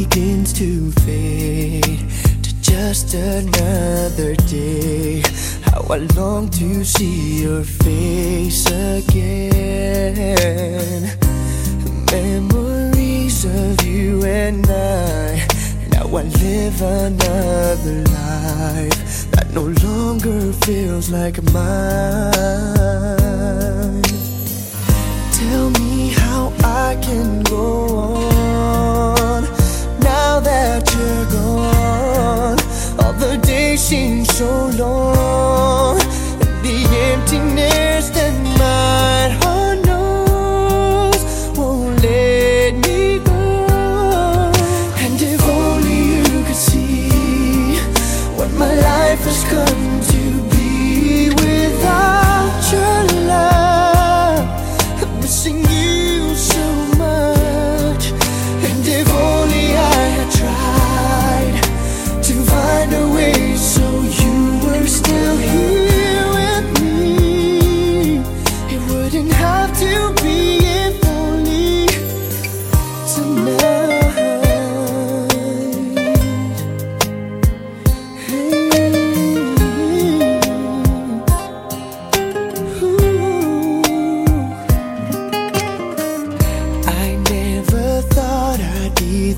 Begins to fade to just another day, how I long to see your face again. Memories of you and I. Now I live another life that no longer feels like mine. Tell me how I can go days seem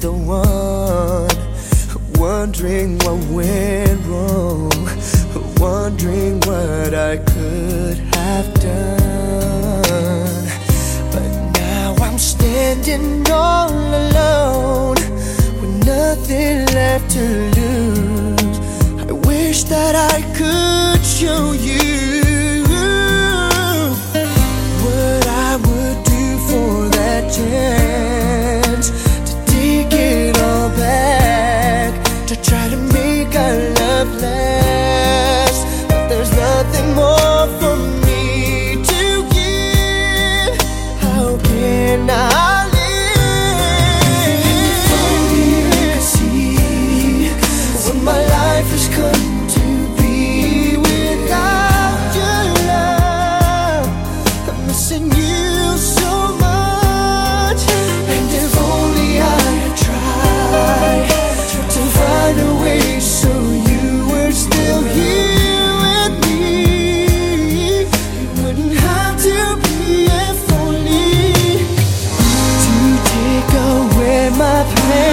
the one wondering what went wrong, wondering what I could have done. But now I'm standing all alone with nothing left to lose. I wish that I could show you happening.